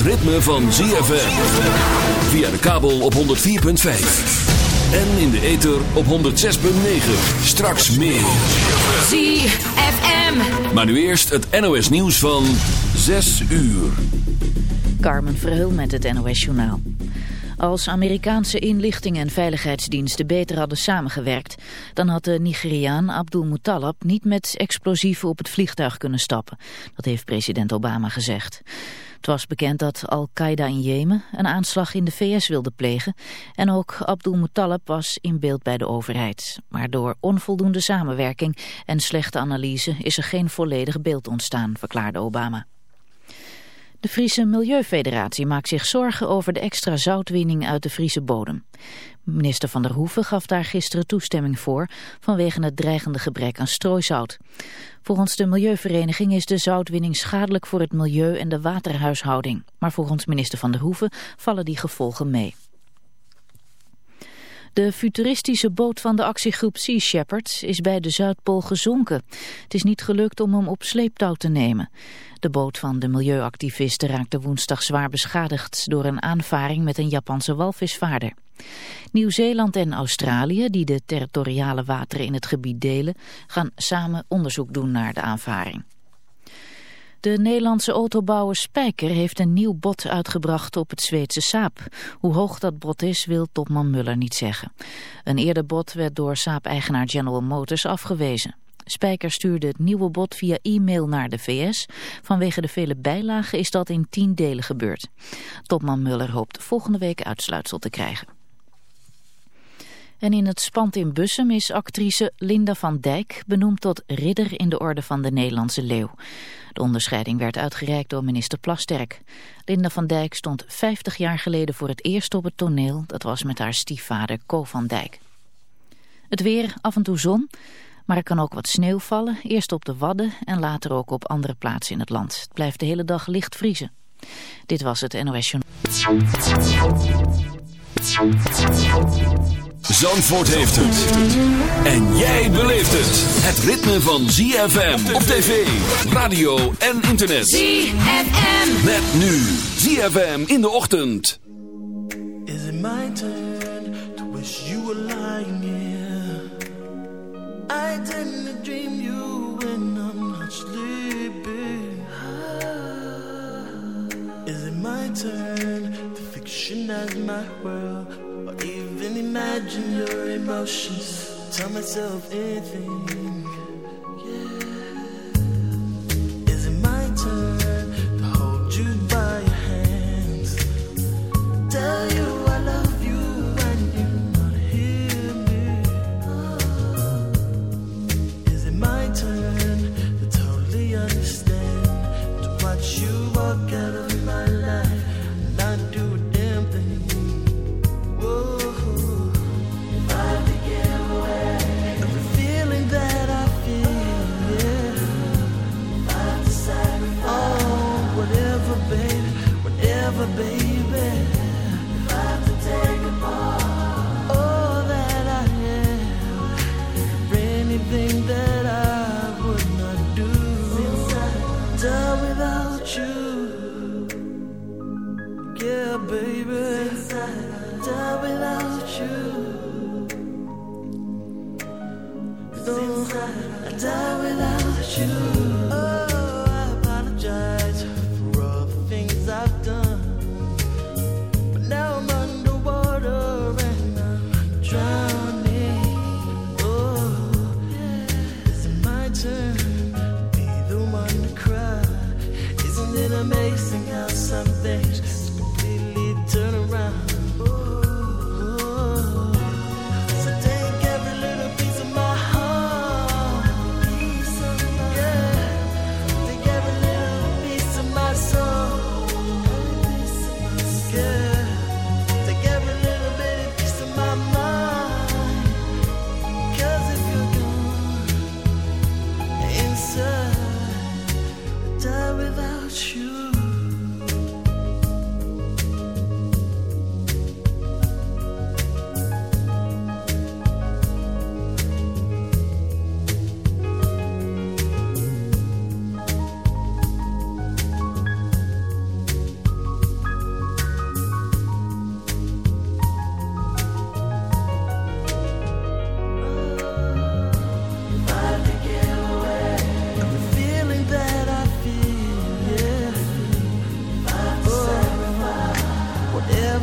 het ritme van ZFM. Via de kabel op 104.5. En in de ether op 106.9. Straks meer. ZFM. Maar nu eerst het NOS nieuws van 6 uur. Carmen Verheul met het NOS journaal. Als Amerikaanse inlichting en veiligheidsdiensten beter hadden samengewerkt... dan had de Nigeriaan Abdul Muttalab niet met explosieven op het vliegtuig kunnen stappen. Dat heeft president Obama gezegd. Het was bekend dat Al-Qaeda in Jemen een aanslag in de VS wilde plegen... en ook Abdul Muttalab was in beeld bij de overheid. Maar door onvoldoende samenwerking en slechte analyse is er geen volledig beeld ontstaan, verklaarde Obama. De Friese Milieufederatie maakt zich zorgen over de extra zoutwinning uit de Friese bodem. Minister Van der Hoeven gaf daar gisteren toestemming voor vanwege het dreigende gebrek aan strooisout. Volgens de Milieuvereniging is de zoutwinning schadelijk voor het milieu en de waterhuishouding. Maar volgens minister Van der Hoeven vallen die gevolgen mee. De futuristische boot van de actiegroep Sea Shepherd is bij de Zuidpool gezonken. Het is niet gelukt om hem op sleeptouw te nemen. De boot van de milieuactivisten raakte woensdag zwaar beschadigd door een aanvaring met een Japanse walvisvaarder. Nieuw-Zeeland en Australië, die de territoriale wateren in het gebied delen, gaan samen onderzoek doen naar de aanvaring. De Nederlandse autobouwer Spijker heeft een nieuw bod uitgebracht op het Zweedse Saab. Hoe hoog dat bod is, wil topman Muller niet zeggen. Een eerder bod werd door Saab-eigenaar General Motors afgewezen. Spijker stuurde het nieuwe bod via e-mail naar de VS. Vanwege de vele bijlagen is dat in tien delen gebeurd. Topman Muller hoopt volgende week uitsluitsel te krijgen. En in het spand in Bussum is actrice Linda van Dijk benoemd tot ridder in de orde van de Nederlandse leeuw. De onderscheiding werd uitgereikt door minister Plasterk. Linda van Dijk stond 50 jaar geleden voor het eerst op het toneel. Dat was met haar stiefvader Co van Dijk. Het weer, af en toe zon, maar er kan ook wat sneeuw vallen. Eerst op de Wadden en later ook op andere plaatsen in het land. Het blijft de hele dag licht vriezen. Dit was het NOS Journal. Zandvoort heeft het. En jij beleeft het. Het ritme van ZFM op tv, radio en internet. ZFM. Met nu ZFM in de ochtend. Is it my turn to wish you were lying here? I tend to dream you when I'm not sleeping. Is it my turn to fictionize my world? Imagine your emotions? Tell myself anything. Is it my turn to hold you by your hands? Tell you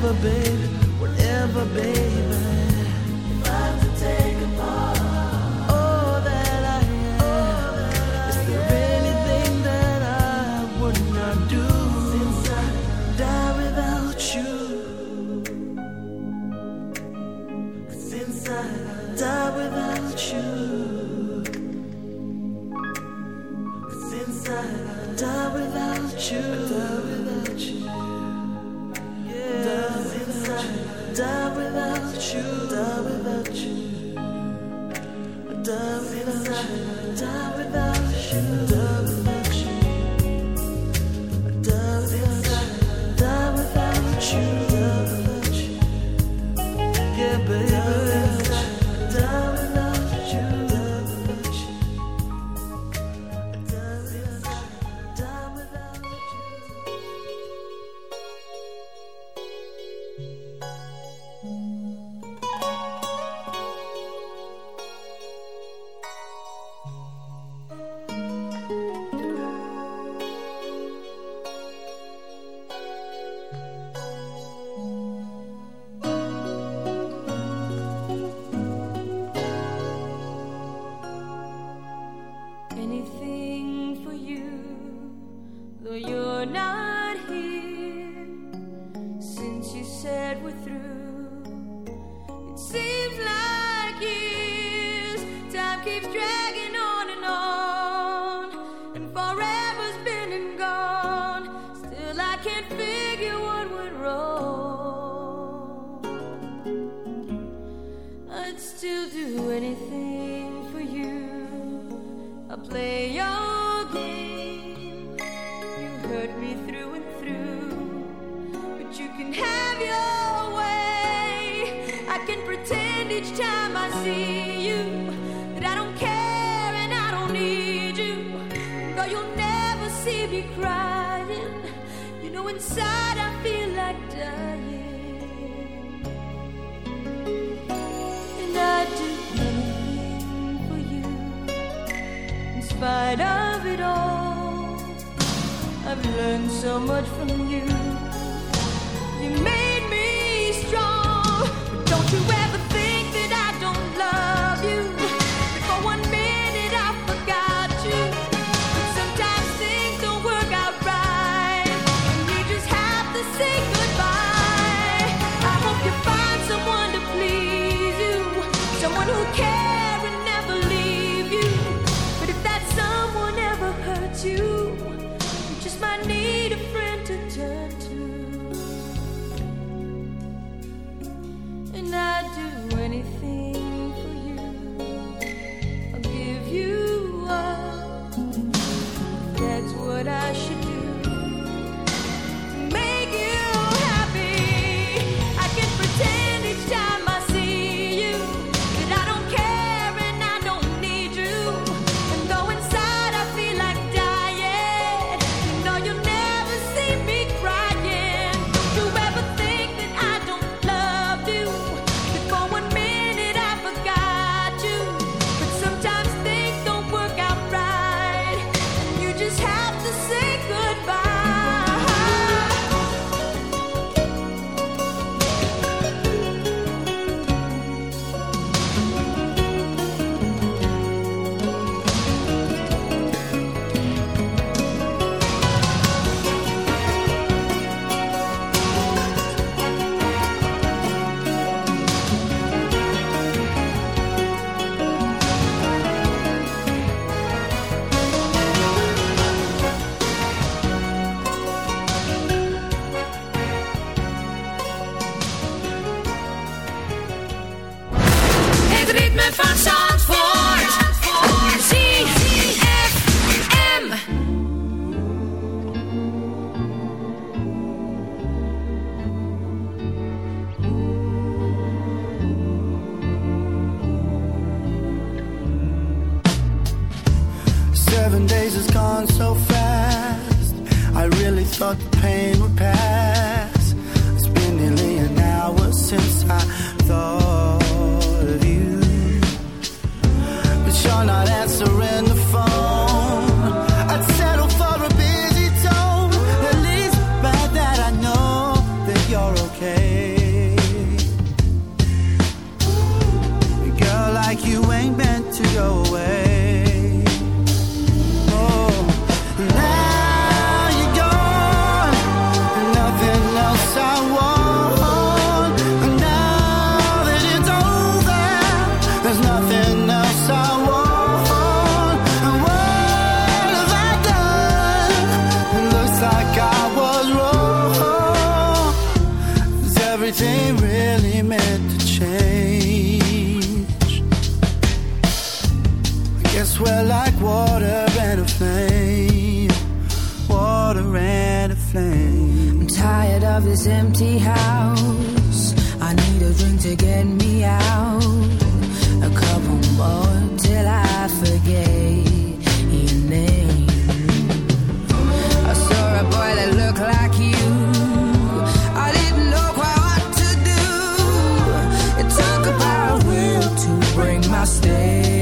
whatever, babe, whatever, babe. anything for you. I play your game. You hurt me through and through, but you can have your way. I can pretend each time I see. spite of it all, I've learned so much from swell like water and a flame. Water and a flame. I'm tired of this empty house. I need a drink to get me out. A couple more till I forget your name. I saw a boy that looked like you. stay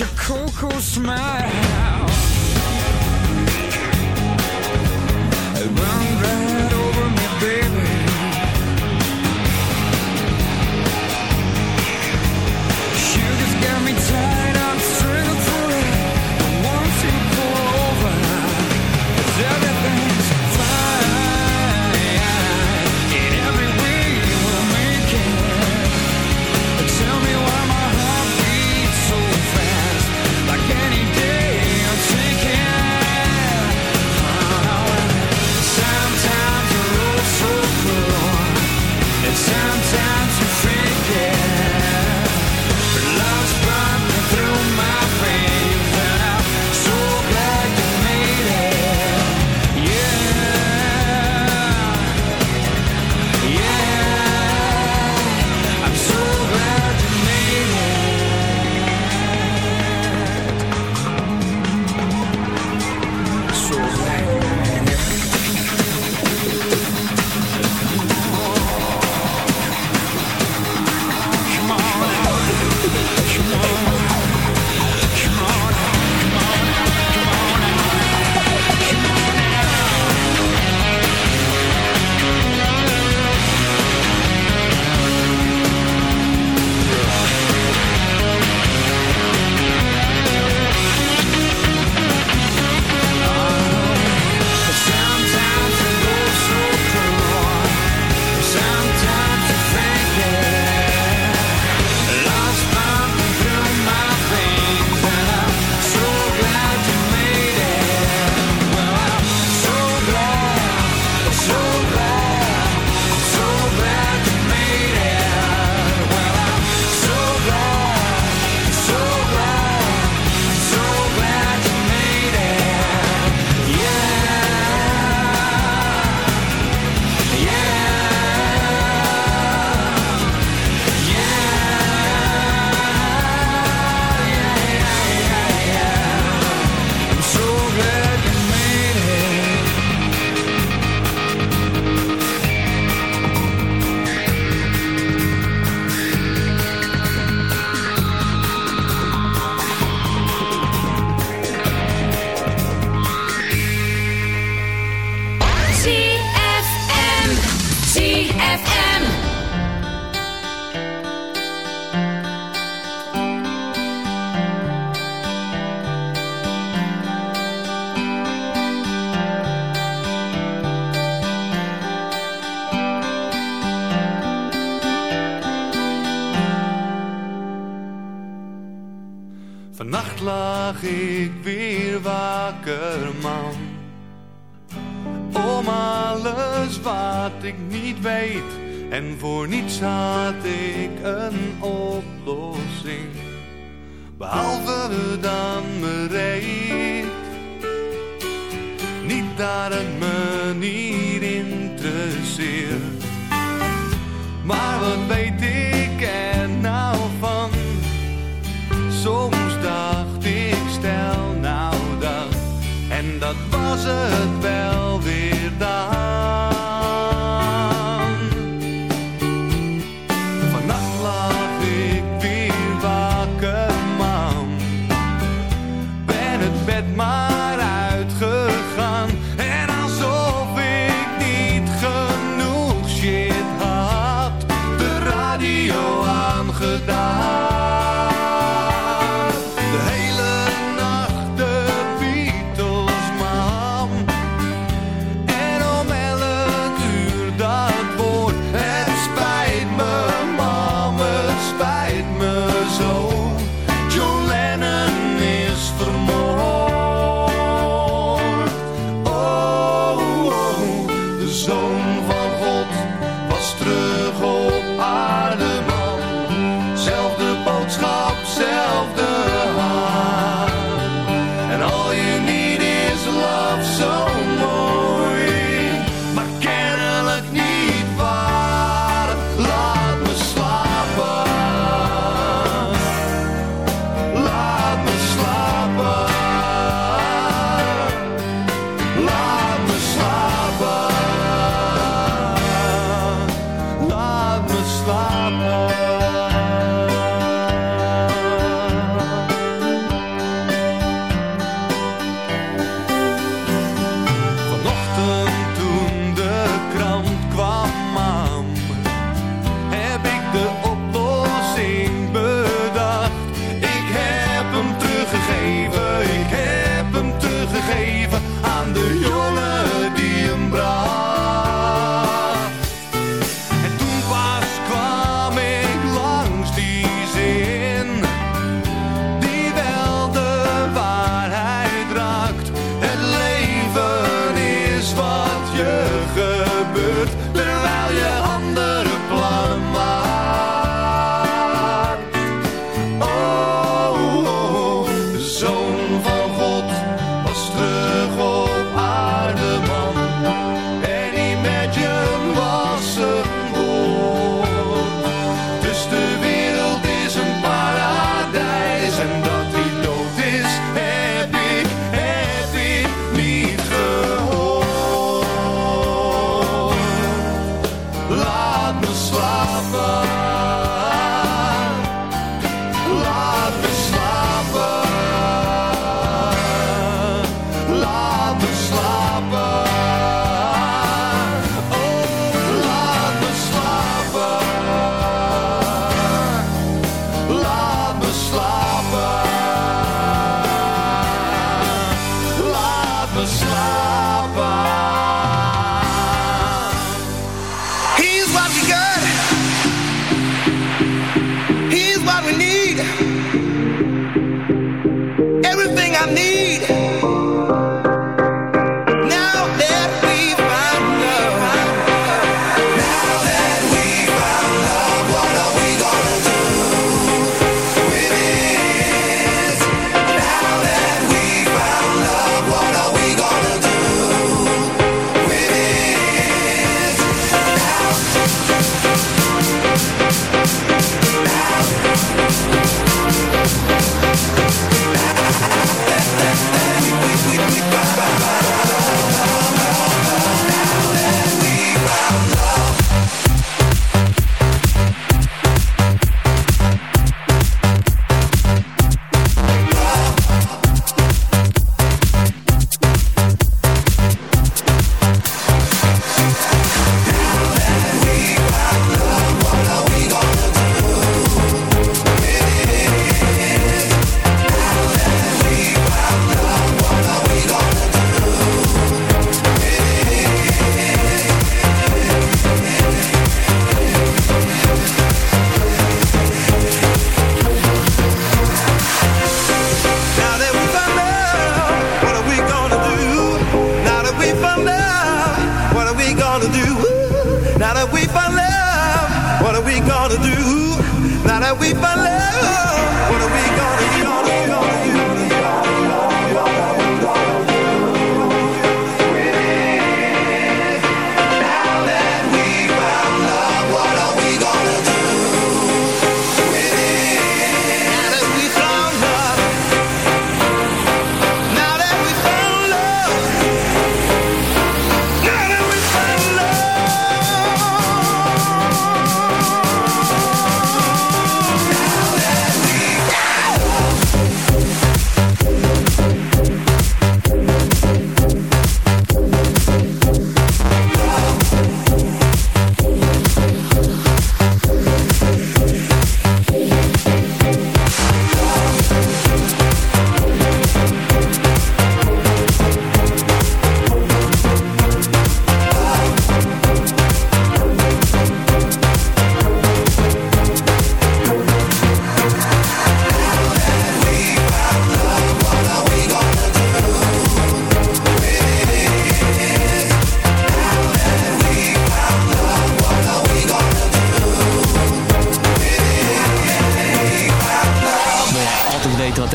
your cool, cool smile.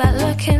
that look in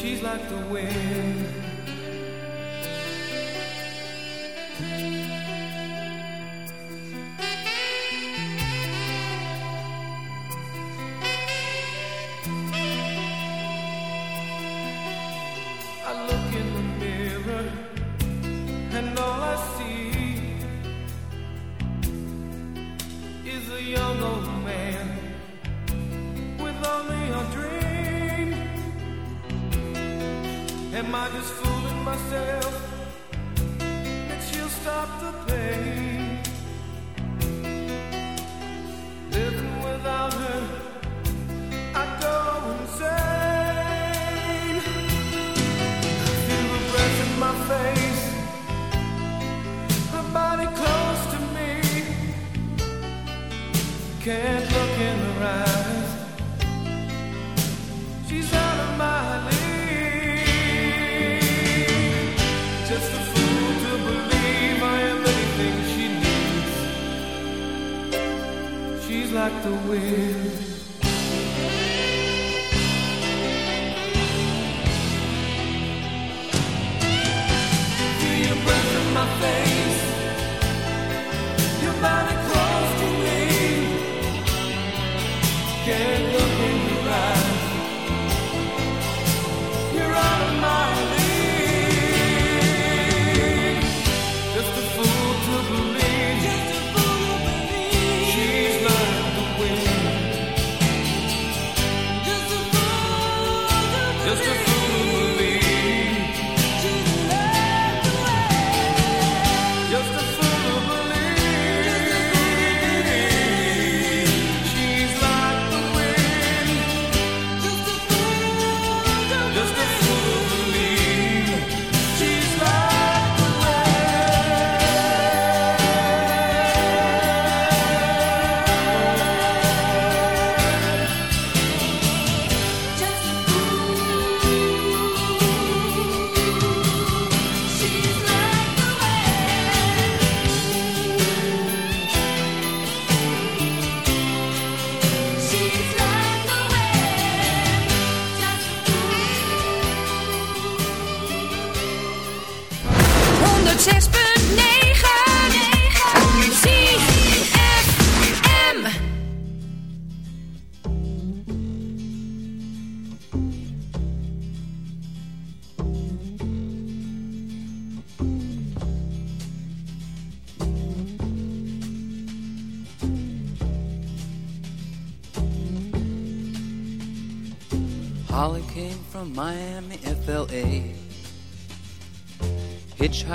She's like the wind.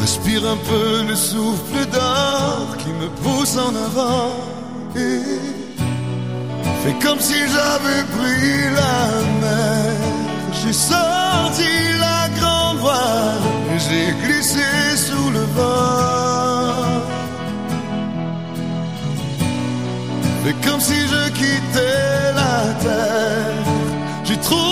Respire un peu le souffle d'or qui me pousse en avant. Et Fais comme si j'avais pris la mer. J'ai sorti la grande voile et j'ai glissé sous le vent. Fais comme si je quittais la terre. J'ai trouvé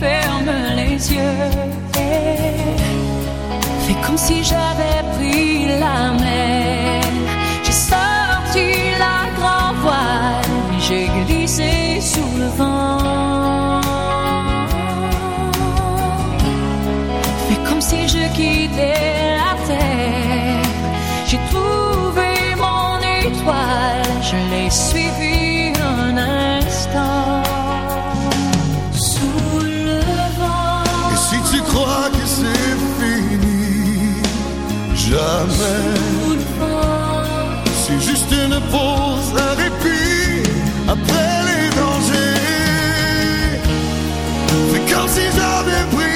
ferme les yeux. et Fais comme si j'avais pris la mer. J'ai sorti la grand voile, j'ai glissé sous le vent. Fais comme si je quittais la terre. J'ai trouvé mon étoile, je l'ai suivi jamais. C'est juste une pause, un répit après les dangers. Fais comme si j'avais pris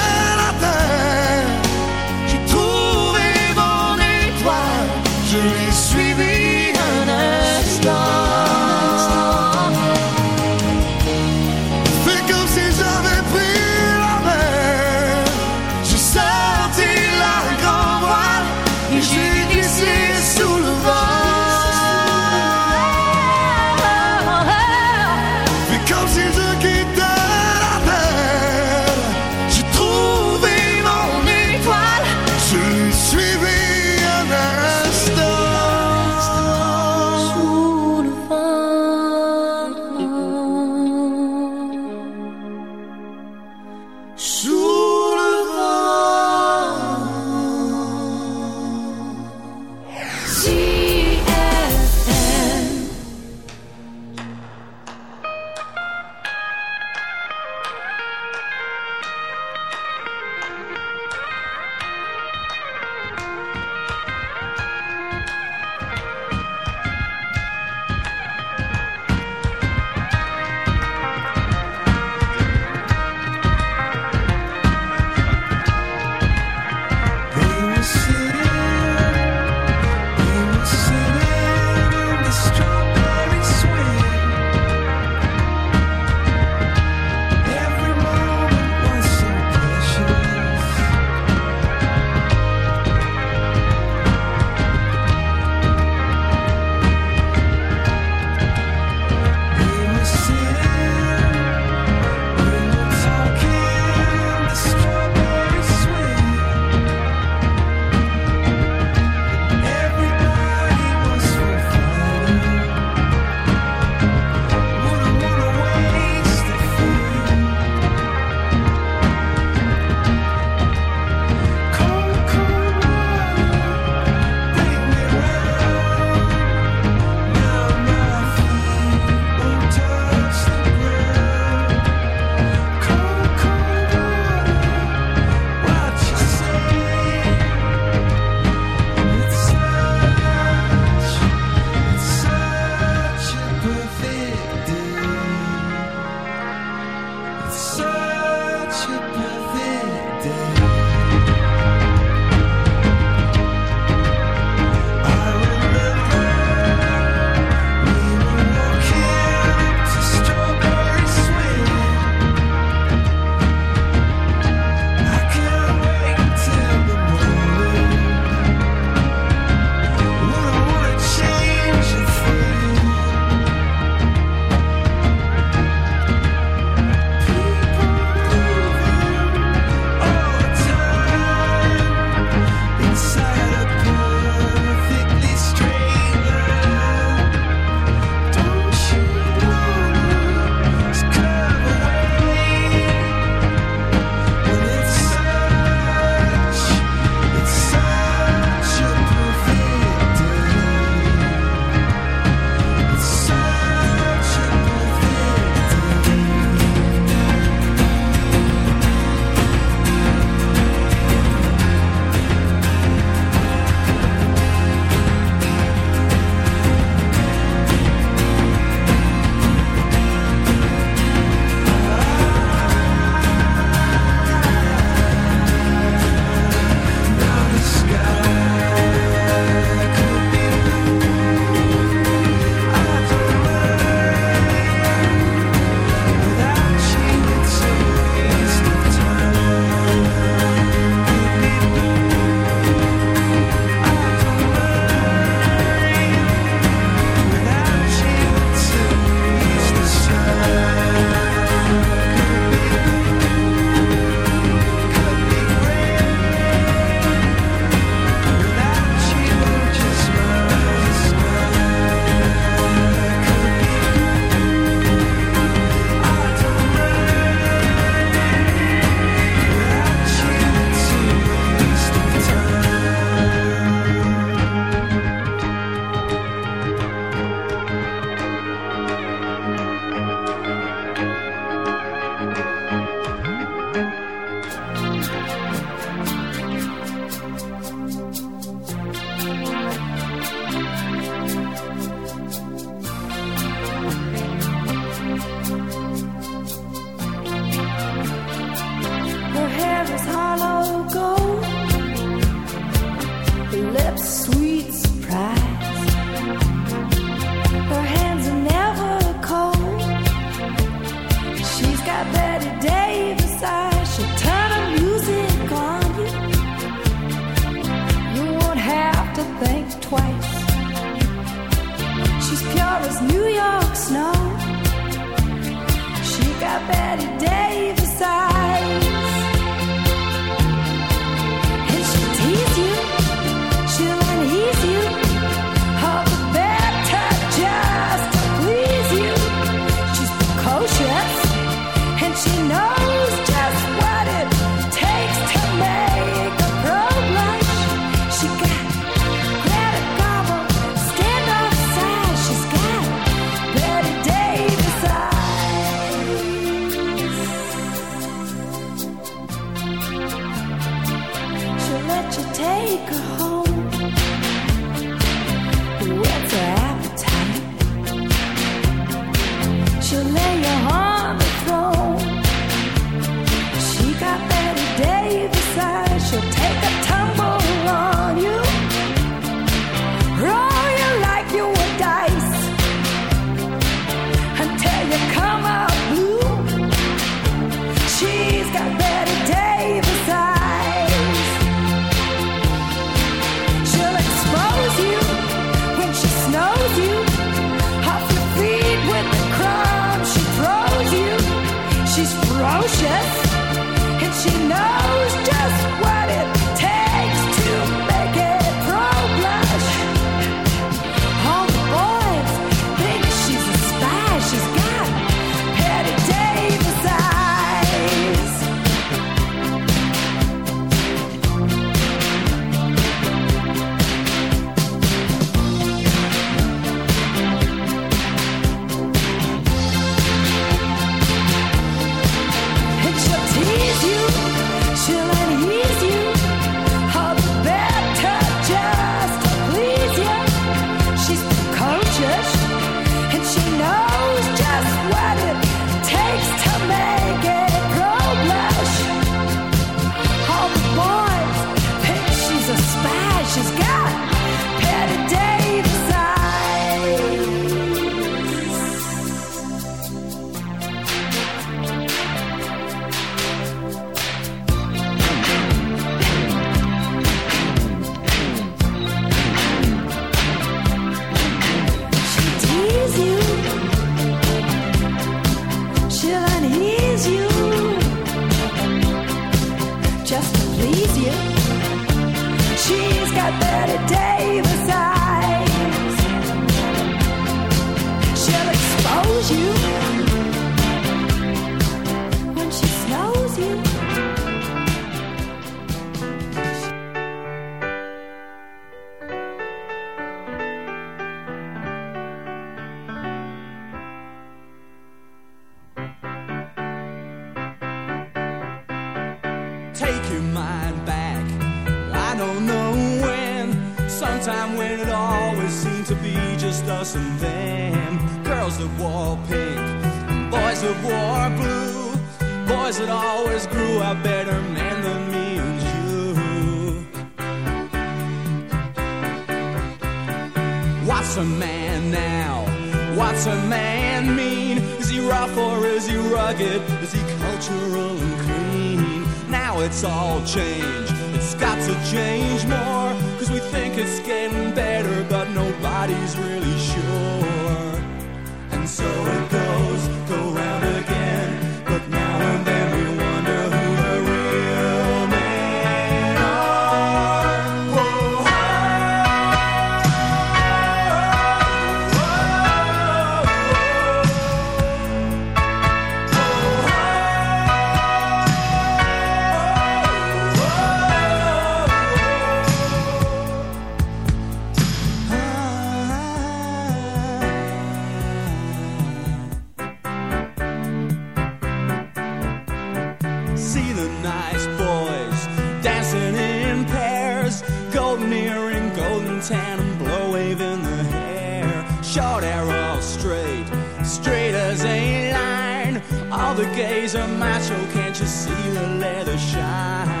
see the nice boys dancing in pairs, golden earring, golden tan, and blow waving the hair. Short arrow straight, straight as a line. All the gays are macho, can't you see the leather shine?